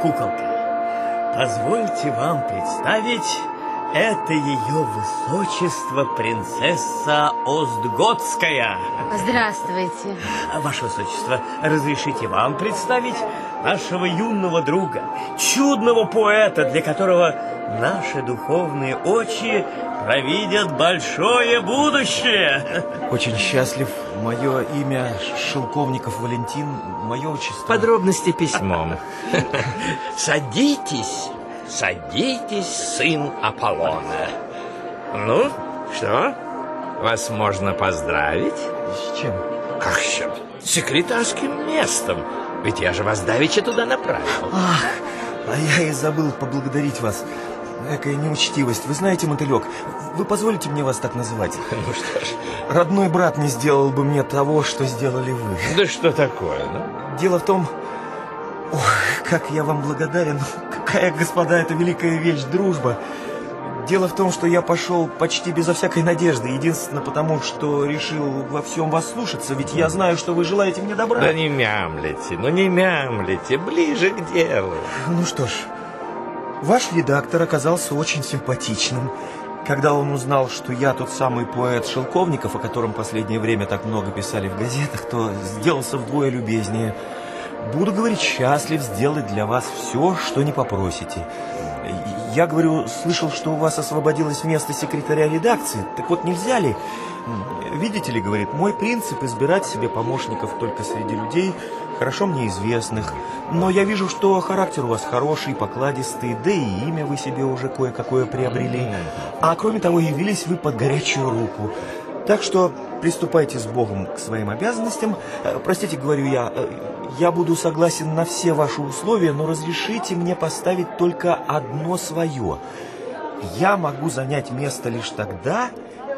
куколка, позвольте вам представить это ее высочество принцесса Остготская. Здравствуйте. Ваше высочество, разрешите вам представить нашего юного друга, чудного поэта, для которого наши духовные очи провидят большое будущее. Очень счастлив. Мое имя Шелковников Валентин, мое отчество... Подробности письмом. Садитесь. Садитесь, сын Аполлона. Ну, что? Вас можно поздравить? С чем? Как с чем? С секретарским местом. Ведь я же вас давеча туда направил. Ах, а я и забыл поблагодарить вас. Экая неучтивость. Вы знаете, мотылек, вы позволите мне вас так называть? Ну что ж. Родной брат не сделал бы мне того, что сделали вы. Да что такое, ну? Дело в том... Ох, как я вам благодарен. Какая, господа, это великая вещь, дружба. Дело в том, что я пошел почти безо всякой надежды. Единственно потому, что решил во всем вас слушаться. Ведь я знаю, что вы желаете мне добра. Да не мямлите, ну не мямлите. Ближе к делу. Ну что ж, ваш редактор оказался очень симпатичным. Когда он узнал, что я тот самый поэт Шелковников, о котором последнее время так много писали в газетах, то сделался вдвое любезнее. Буду, говорить, счастлив сделать для вас все, что не попросите. Я, говорю, слышал, что у вас освободилось место секретаря редакции. Так вот, нельзя ли... Видите ли, говорит, мой принцип избирать себе помощников только среди людей, хорошо мне известных. Но я вижу, что характер у вас хороший, покладистый, да и имя вы себе уже кое-какое приобрели. А кроме того, явились вы под горячую руку. Так что приступайте с Богом к своим обязанностям. Э, Простите, говорю я, э, я буду согласен на все ваши условия, но разрешите мне поставить только одно свое. Я могу занять место лишь тогда,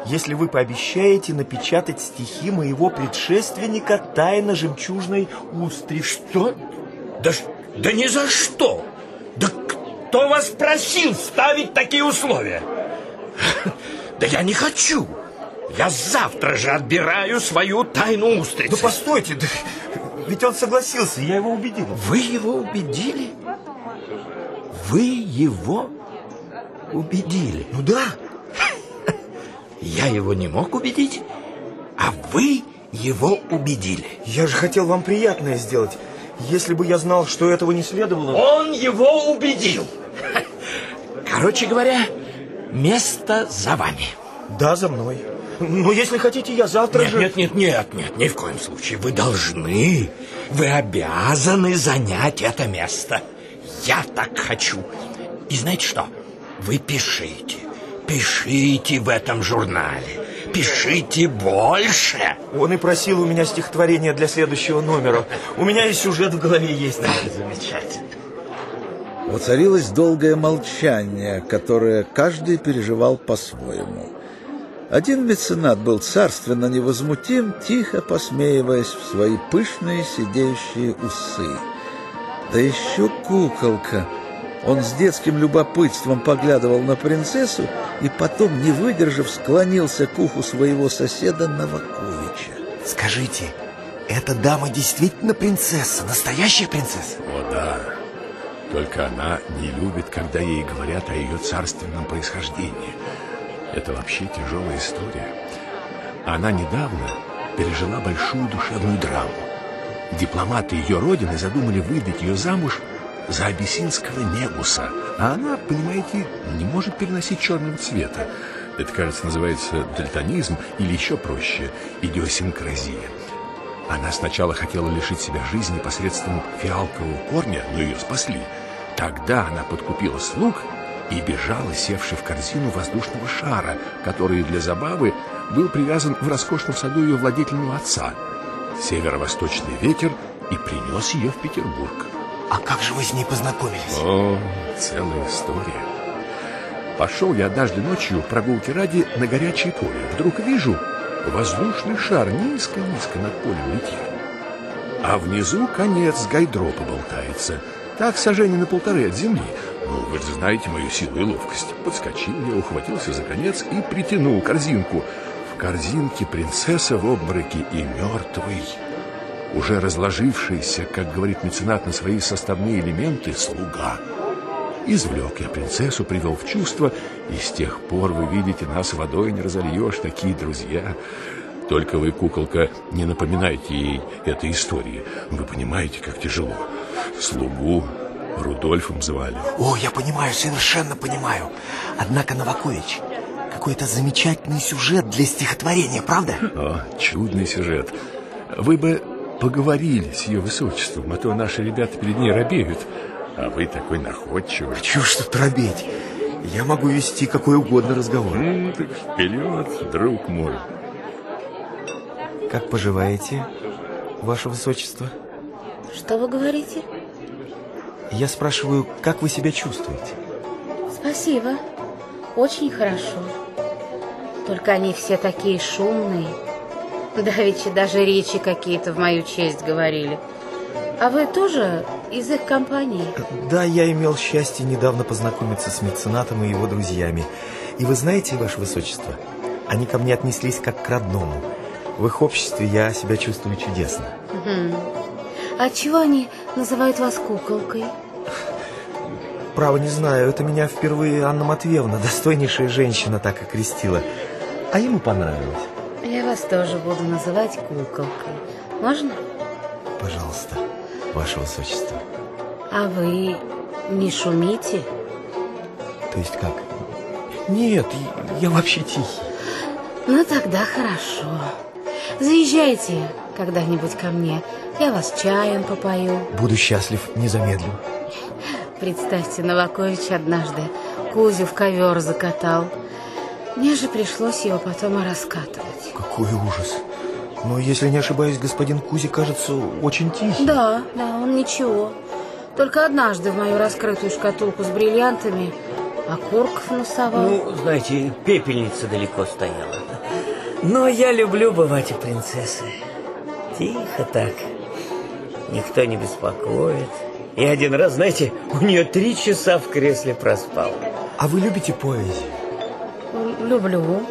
если вы пообещаете напечатать стихи моего предшественника «Тайна жемчужной устрицы». Что? Да, да ни за что! Да кто вас просил ставить такие условия? Да я не хочу! Я завтра же отбираю свою тайну устрицы. Да постойте, да ведь он согласился, я его убедил. Вы его убедили? Вы его убедили? Ну да. Я его не мог убедить, а вы его убедили. Я же хотел вам приятное сделать. Если бы я знал, что этого не следовало... Он его убедил. Короче говоря, место за вами. Да, за мной. Но если хотите, я завтра Нет, же... нет, нет, нет, нет, ни в коем случае. Вы должны, вы обязаны занять это место. Я так хочу. И знаете что? Вы пишите, пишите в этом журнале. Пишите больше. Он и просил у меня стихотворение для следующего номера. У меня и сюжет в голове есть. Замечательно. Воцарилось долгое молчание, которое каждый переживал по-своему. Один меценат был царственно невозмутим, тихо посмеиваясь в свои пышные сидеющие усы. Да еще куколка! Он с детским любопытством поглядывал на принцессу и потом, не выдержав, склонился к уху своего соседа Новаковича. Скажите, эта дама действительно принцесса, настоящая принцесса? О, да. Только она не любит, когда ей говорят о ее царственном происхождении. Это вообще тяжелая история. Она недавно пережила большую душевную драму. Дипломаты ее родины задумали выдать ее замуж за абиссинского негуса. А она, понимаете, не может переносить черного цвета. Это, кажется, называется дальтонизм или еще проще – идиосинкразия. Она сначала хотела лишить себя жизни посредством фиалкового корня, но ее спасли. Тогда она подкупила слуг и бежала, севши в корзину воздушного шара, который для забавы был привязан в роскошном саду ее владетельного отца. Северо-восточный ветер и принес ее в Петербург. А как же вы с ней познакомились? О, целая история. Пошел я однажды ночью, прогулки ради, на горячее поле. Вдруг вижу, воздушный шар низко-низко над полем летит. А внизу конец гайдропа болтается. Так сожжение на полторы от земли. Ну, вы же знаете мою силу и ловкость. Подскочил я, ухватился за конец и притянул корзинку. В корзинке принцесса в обмороке и мертвый. Уже разложившийся, как говорит меценат, на свои составные элементы, слуга. Извлек я принцессу, привел в чувство, и с тех пор, вы видите, нас водой не разольешь, такие друзья. Только вы, куколка, не напоминайте ей этой истории. Вы понимаете, как тяжело. Слугу Рудольфом звали. О, я понимаю, совершенно понимаю. Однако, Новакович, какой-то замечательный сюжет для стихотворения, правда? О, чудный сюжет. Вы бы поговорили с ее высочеством, а то наши ребята перед ней робеют. А вы такой находчивый. Чего ж тут робеть? Я могу вести какой угодно разговор. Ну, так вперед, друг мой. Как поживаете, ваше высочество? Что вы говорите? Я спрашиваю, как вы себя чувствуете? Спасибо. Очень хорошо. Только они все такие шумные. Давеча даже речи какие-то в мою честь говорили. А вы тоже из их компании? Да, я имел счастье недавно познакомиться с меценатом и его друзьями. И вы знаете, ваше высочество, они ко мне отнеслись как к родному. В их обществе я себя чувствую чудесно. А чего они называют вас куколкой? Право не знаю, это меня впервые Анна Матвеевна, достойнейшая женщина, так окрестила. А ему понравилось. Я вас тоже буду называть куколкой. Можно? Пожалуйста, ваше высочество. А вы не шумите? То есть как? Нет, я вообще тихий. Ну тогда хорошо. Заезжайте когда-нибудь ко мне. Я вас чаем попою. Буду счастлив, не замедлю. Представьте, Новакович однажды Кузю в ковер закатал. Мне же пришлось его потом и раскатывать. Какой ужас. Но, если не ошибаюсь, господин Кузи, кажется, очень тихий. Да, да, он ничего. Только однажды в мою раскрытую шкатулку с бриллиантами окурков насовал. Ну, знаете, пепельница далеко стояла. Но я люблю бывать у принцессы. Тихо так. Никто не беспокоит. И один раз, знаете, у нее три часа в кресле проспал. А вы любите поэзию? Люблю.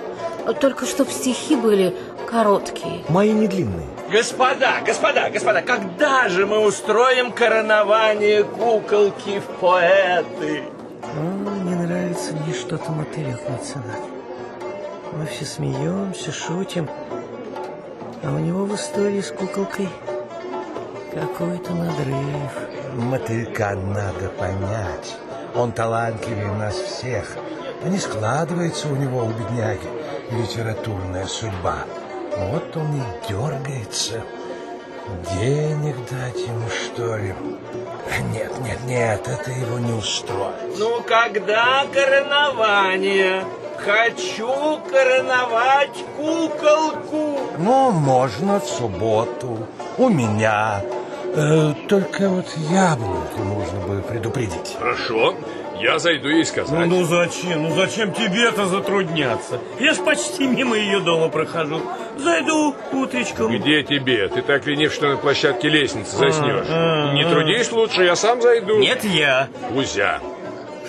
Только чтоб стихи были короткие. Мои не длинные. Господа, господа, господа, когда же мы устроим коронование куколки в поэты? О, не нравится мне что-то мотылек меценат. Мы все смеемся, шутим. А у него в истории с куколкой какой-то надрыв. Мотылька надо понять. Он талантливее нас всех. А не складывается у него, у бедняги, литературная судьба. Вот он и дергается. Денег дать ему, что ли? Нет, нет, нет, это его не устроит. Ну, когда коронование? Хочу короновать куколку. Ну, можно в субботу. У меня. Э, только вот яблоньку нужно бы предупредить. Хорошо, я зайду ей сказать. Ну, ну зачем? Ну зачем тебе-то затрудняться? Я ж почти мимо ее дома прохожу. Зайду утречком. Где тебе? Ты так ленив, что на площадке лестницы заснешь. а, Не а. трудись лучше, я сам зайду. Нет, я. Кузя,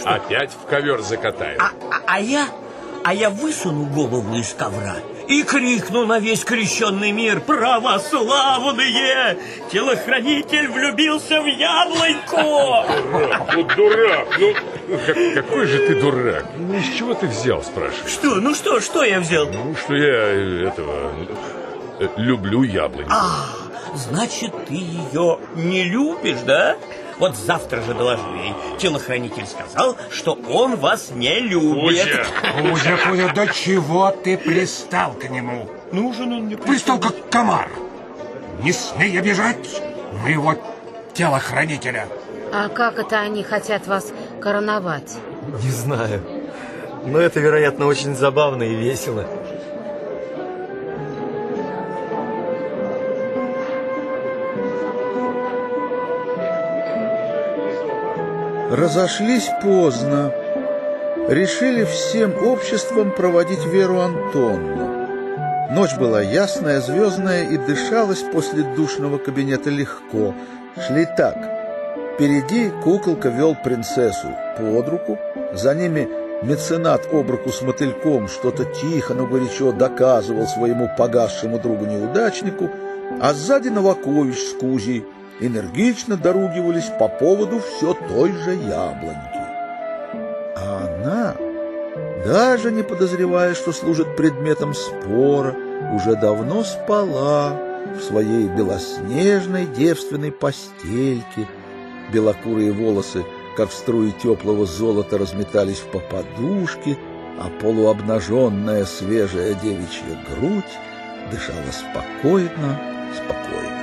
опять в ковер закатаю. А, а- а я? А я высуну голову из ковра и крикну на весь крещенный мир «Православные! Телохранитель влюбился в яблоньку!» Дурак, ну дурак, ну как- какой же ты дурак? Ну из чего ты взял, спрашиваешь? Что? Ну что, что я взял? Ну, что я э, этого э, люблю яблонь. А, значит, ты ее не любишь, да? Вот завтра же доложу ей. Телохранитель сказал, что он вас не любит. Кузя, Кузя, Кузя, до чего ты пристал к нему? Нужен он мне. Пристал как комар. Не смей обижать моего телохранителя. А как это они хотят вас короновать? Не знаю. Но это, вероятно, очень забавно и весело. Разошлись поздно. Решили всем обществом проводить Веру Антонну. Ночь была ясная, звездная, и дышалась после душного кабинета легко. Шли так. Впереди куколка вел принцессу под руку, за ними меценат об руку с мотыльком что-то тихо, но горячо доказывал своему погасшему другу-неудачнику, а сзади Новакович с Кузей энергично доругивались по поводу все той же яблоньки. А она, даже не подозревая, что служит предметом спора, уже давно спала в своей белоснежной девственной постельке. Белокурые волосы, как в струи теплого золота, разметались по подушке, а полуобнаженная свежая девичья грудь дышала спокойно, спокойно.